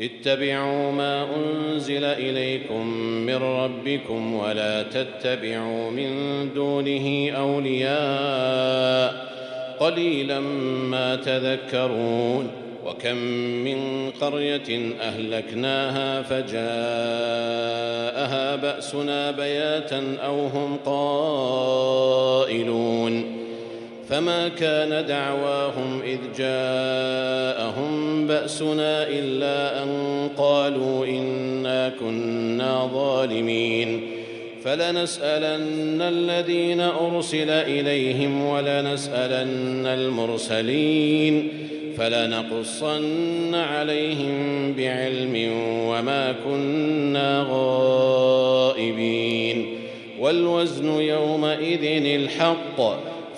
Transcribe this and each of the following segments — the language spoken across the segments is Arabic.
اتبعوا ما أنزل إليكم من ربكم ولا تتبعوا من دونه أولياء قليلا ما تذكرون وكم من قرية أهلكناها فجاءها بأسنا بياتا أو هم قائلون فما كان دعواهم إذ جاءهم بأسنا إلا أن قالوا إنا كنا ظالمين. فلنسألن الذين أرسل إليهم ولنسألن المرسلين. فلنقصن عليهم بعلم وما كنا غائبين. والوزن يومئذ الحق.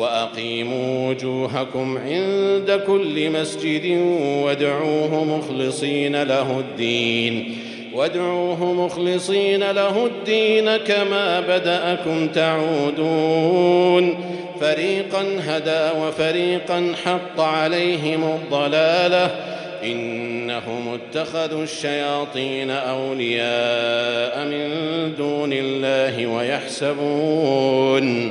وأقيموا وجوهكم عند كل مسجد وادعوه مخلصين له الدين. وادعوه مخلصين له الدين كما بدأكم تعودون. فريقا هدى وفريقا حق عليهم الضلالة. إنهم اتخذوا الشياطين أولياء من دون الله ويحسبون.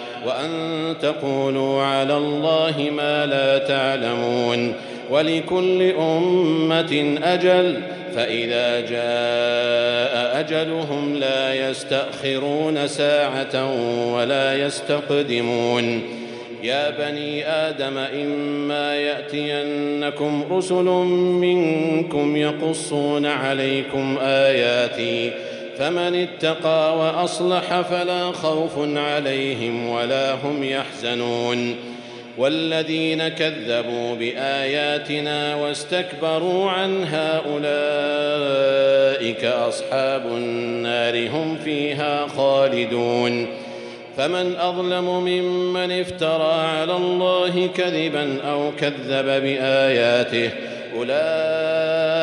وأن تقولوا على الله ما لا تعلمون ولكل أمة أجل فإذا جاء أجلهم لا يستأخرون ساعة ولا يستقدمون يا بني آدم إما يأتينكم رسل منكم يقصون عليكم آياتي فمن اتقى وأصلح فلا خوف عليهم ولا هم يحزنون. والذين كذبوا بآياتنا واستكبروا عنها أولئك أصحاب النار هم فيها خالدون. فمن أظلم ممن افترى على الله كذبا أو كذب بآياته أولئك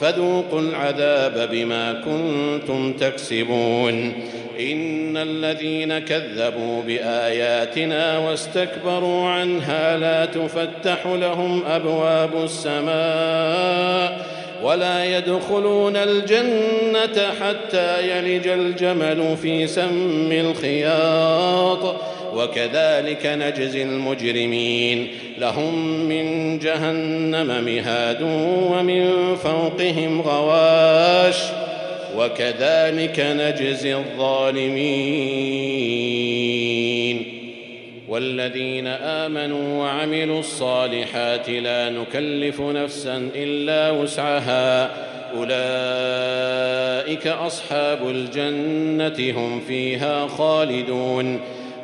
فذوقوا العذاب بما كنتم تكسبون. إن الذين كذبوا بآياتنا واستكبروا عنها لا تفتح لهم أبواب السماء ولا يدخلون الجنة حتى يلج الجمل في سم الخياط. وكذلك نجزي المجرمين. لهم من جهنم مهاد ومن فوقهم غواش. وكذلك نجزي الظالمين. والذين آمنوا وعملوا الصالحات لا نكلف نفسا إلا وسعها. أولئك أصحاب الجنة هم فيها خالدون.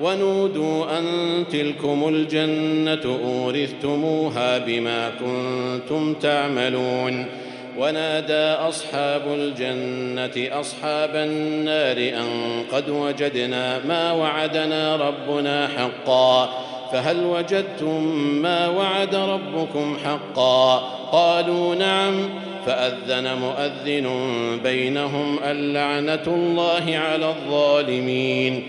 ونودوا أن تلكم الجنة أورثتموها بما كنتم تعملون. ونادى أصحاب الجنة أصحاب النار أن قد وجدنا ما وعدنا ربنا حقا. فهل وجدتم ما وعد ربكم حقا؟ قالوا نعم. فأذن مؤذن بينهم اللعنه الله على الظالمين.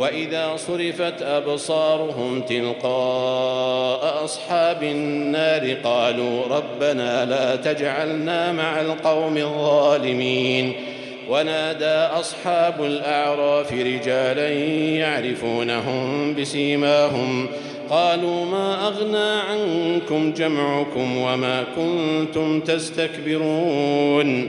وإذا صرفت أبصارهم تلقاء أصحاب النار قالوا ربنا لا تجعلنا مع القوم الظالمين. ونادى أصحاب الأعراف رجالا يعرفونهم بسيماهم. قالوا ما أغنى عنكم جمعكم وما كنتم تستكبرون.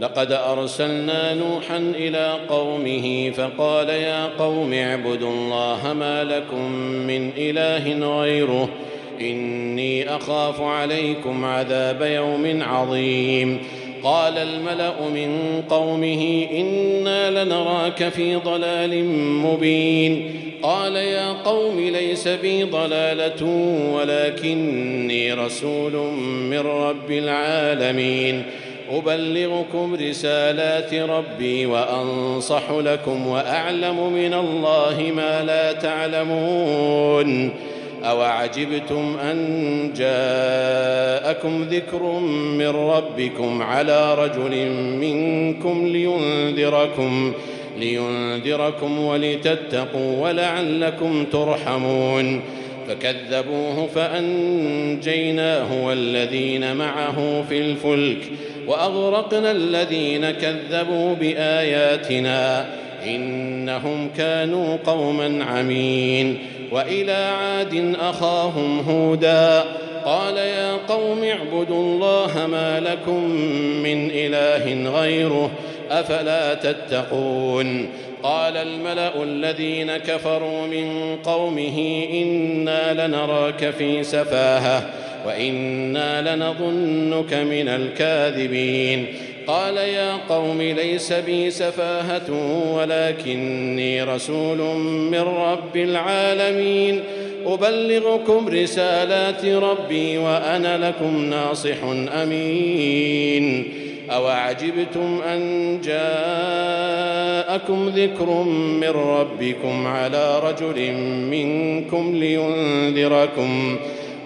لقد أرسلنا نوحا إلى قومه فقال يا قوم اعبدوا الله ما لكم من إله غيره إني أخاف عليكم عذاب يوم عظيم. قال الملأ من قومه إنا لنراك في ضلال مبين. قال يا قوم ليس بي ضلالة ولكني رسول من رب العالمين. أبلغكم رسالات ربي وأنصح لكم وأعلم من الله ما لا تعلمون أوعجبتم أن جاءكم ذكر من ربكم على رجل منكم لينذركم لينذركم ولتتقوا ولعلكم ترحمون فكذبوه فأنجيناه والذين معه في الفلك وأغرقنا الذين كذبوا بآياتنا إنهم كانوا قوما عمين وإلى عاد أخاهم هودا قال يا قوم اعبدوا الله ما لكم من إله غيره أفلا تتقون قال الملأ الذين كفروا من قومه إنا لنراك في سفاهة وإنا لنظنك من الكاذبين. قال يا قوم ليس بي سفاهة ولكني رسول من رب العالمين. أبلغكم رسالات ربي وأنا لكم ناصح أمين. أوعجبتم أن جاءكم ذكر من ربكم على رجل منكم لينذركم ۖ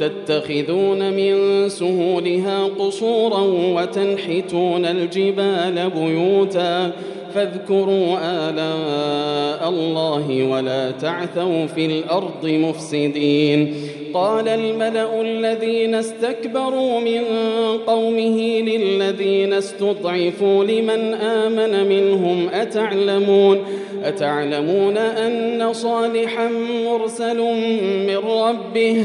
تتخذون من سهولها قصورا وتنحتون الجبال بيوتا فاذكروا آلاء الله ولا تعثوا في الأرض مفسدين. قال الملأ الذين استكبروا من قومه للذين استضعفوا لمن آمن منهم أتعلمون؟ أتعلمون أن صالحا مرسل من ربه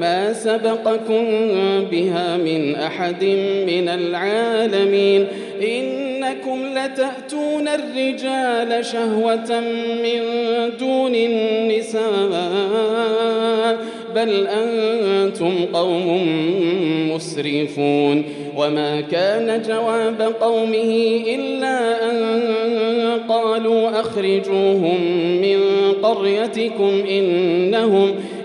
ما سبقكم بها من أحد من العالمين. إنكم لتأتون الرجال شهوة من دون النساء بل أنتم قوم مسرفون. وما كان جواب قومه إلا أن قالوا أخرجوهم من قريتكم إنهم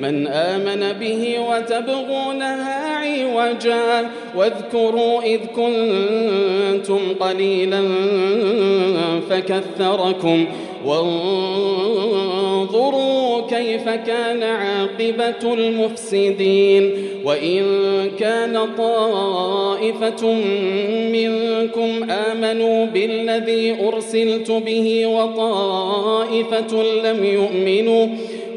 من آمن به وتبغونها عوجا. واذكروا إذ كنتم قليلا فكثركم وانظروا كيف كان عاقبة المفسدين. وإن كان طائفة منكم آمنوا بالذي أرسلت به وطائفة لم يؤمنوا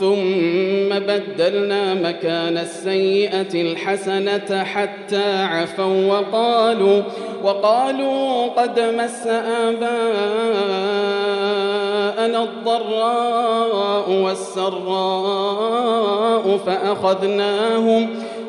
ثم بدلنا مكان السيئة الحسنة حتى عفوا وقالوا وقالوا قد مس آباءنا الضراء والسراء فأخذناهم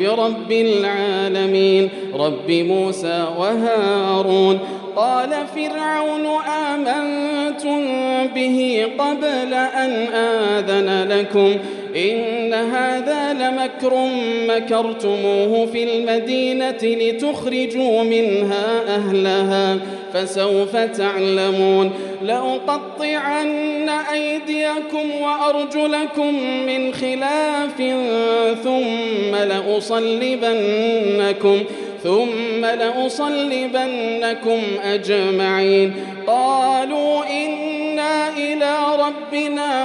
برب العالمين. رب موسى وهارون. قال فرعون آمنتم به قبل أن آذن لكم. إن هذا لمكر مكرتموه في المدينة لتخرجوا منها أهلها فسوف تعلمون. لأقطعن أيديكم وأرجلكم من خلاف ثم لأصلبنكم ثم لأصلبنكم أجمعين. قالوا إنا إلى ربنا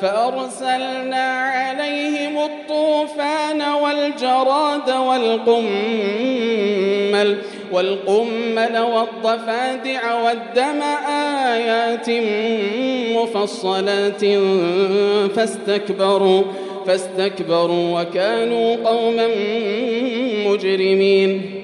فأرسلنا عليهم الطوفان والجراد والقمل والقمل والضفادع والدم آيات مفصلات فاستكبروا فاستكبروا وكانوا قوما مجرمين.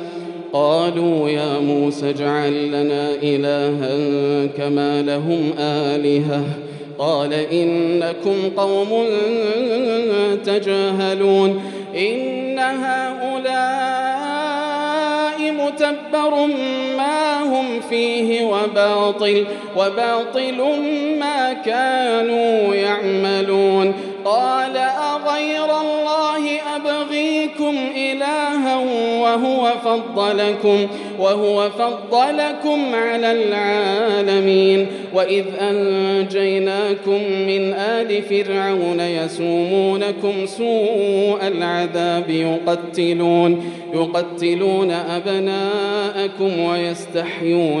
قالوا يا موسى اجعل لنا إلها كما لهم آلهة. قال إنكم قوم تجاهلون. إن هؤلاء متبر ما فيه وباطل وباطل ما كانوا يعملون. قال أغير الله أبغيكم إلها وهو فضلكم وهو فضلكم على العالمين. وإذ أنجيناكم من آل فرعون يسومونكم سوء العذاب يقتلون يقتلون أبناءكم ويستحيون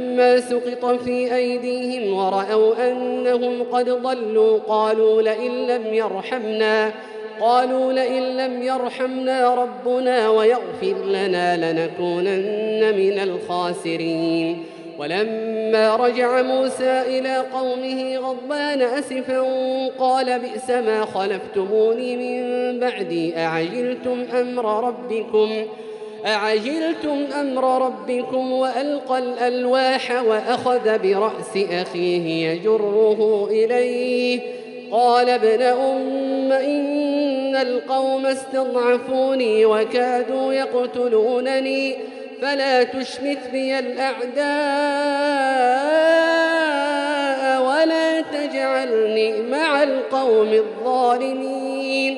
سقط في أيديهم ورأوا أنهم قد ضلوا قالوا لئن لم يرحمنا قالوا لئن لم يرحمنا ربنا ويغفر لنا لنكونن من الخاسرين. ولما رجع موسى إلى قومه غضبان أسفا قال بئس ما خلفتموني من بعدي أعجلتم أمر ربكم؟ أعجلتم أمر ربكم وألقى الألواح وأخذ برأس أخيه يجره إليه. قال ابن أم إن القوم استضعفوني وكادوا يقتلونني فلا تشمت بي الأعداء ولا تجعلني مع القوم الظالمين.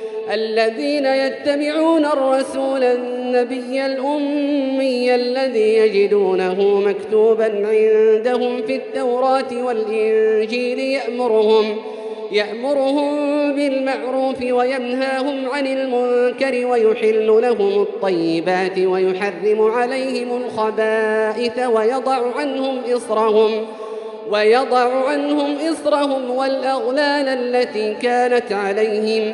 الذين يتبعون الرسول النبي الأمي الذي يجدونه مكتوبا عندهم في التوراة والإنجيل يأمرهم يأمرهم بالمعروف وينهاهم عن المنكر ويحل لهم الطيبات ويحرم عليهم الخبائث ويضع عنهم إصرهم ويضع عنهم إصرهم والأغلال التي كانت عليهم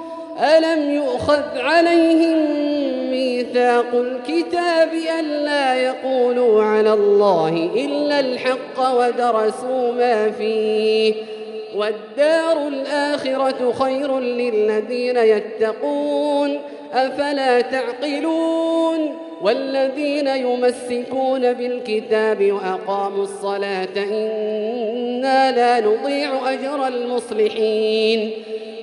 ألم يؤخذ عليهم ميثاق الكتاب ألا يقولوا على الله إلا الحق ودرسوا ما فيه والدار الآخرة خير للذين يتقون أفلا تعقلون والذين يمسكون بالكتاب وأقاموا الصلاة إنا لا نضيع أجر المصلحين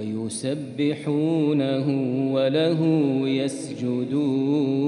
ويسبحونه وله يسجدون.